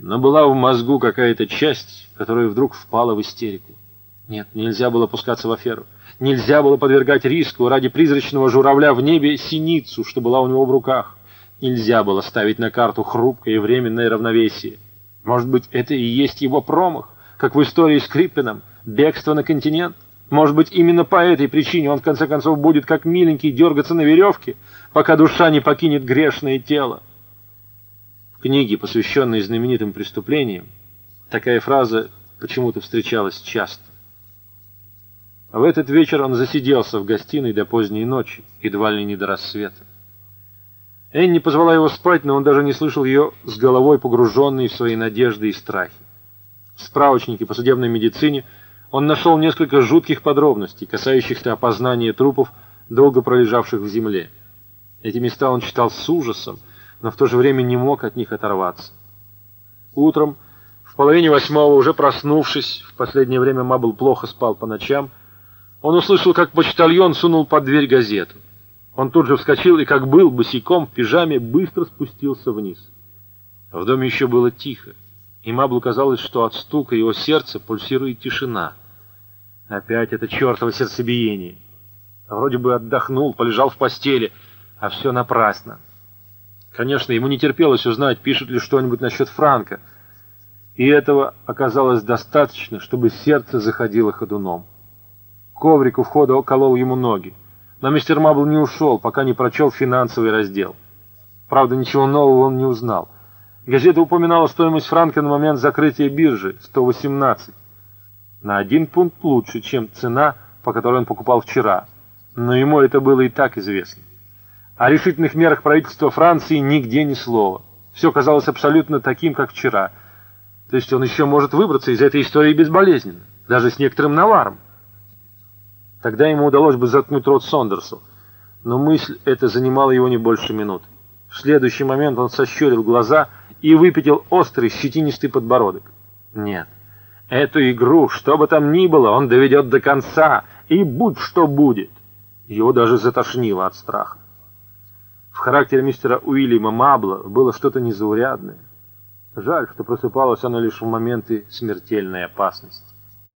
Но была в мозгу какая-то часть, которая вдруг впала в истерику. Нет, нельзя было пускаться в аферу. Нельзя было подвергать риску ради призрачного журавля в небе синицу, что была у него в руках. Нельзя было ставить на карту хрупкое временное равновесие. Может быть, это и есть его промах, как в истории с Криппеном, бегство на континент? Может быть, именно по этой причине он в конце концов будет как миленький дергаться на веревке, пока душа не покинет грешное тело. В книге, посвященной знаменитым преступлениям, такая фраза почему-то встречалась часто. А в этот вечер он засиделся в гостиной до поздней ночи, едва ли не до рассвета. Энни позвала его спать, но он даже не слышал ее с головой погруженной в свои надежды и страхи. В справочнике по судебной медицине он нашел несколько жутких подробностей, касающихся опознания трупов, долго пролежавших в земле. Эти места он читал с ужасом, но в то же время не мог от них оторваться. Утром, в половине восьмого, уже проснувшись, в последнее время Мабл плохо спал по ночам, он услышал, как почтальон сунул под дверь газету. Он тут же вскочил и, как был, босиком в пижаме, быстро спустился вниз. В доме еще было тихо, и Маблу казалось, что от стука его сердца пульсирует тишина. Опять это чертово сердцебиение. Вроде бы отдохнул, полежал в постели, а все напрасно. Конечно, ему не терпелось узнать, пишут ли что-нибудь насчет Франка, и этого оказалось достаточно, чтобы сердце заходило ходуном. Коврик у входа околол ему ноги. Но мистер Мабл не ушел, пока не прочел финансовый раздел. Правда, ничего нового он не узнал. Газета упоминала стоимость франка на момент закрытия биржи — 118. На один пункт лучше, чем цена, по которой он покупал вчера. Но ему это было и так известно. О решительных мерах правительства Франции нигде ни слова. Все казалось абсолютно таким, как вчера. То есть он еще может выбраться из этой истории безболезненно, даже с некоторым наваром. Тогда ему удалось бы заткнуть рот Сондерсу, но мысль эта занимала его не больше минуты. В следующий момент он сощурил глаза и выпятил острый щетинистый подбородок. Нет, эту игру, что бы там ни было, он доведет до конца, и будь что будет. Его даже затошнило от страха. В характере мистера Уильяма Мабла было что-то незаурядное. Жаль, что просыпалось оно лишь в моменты смертельной опасности.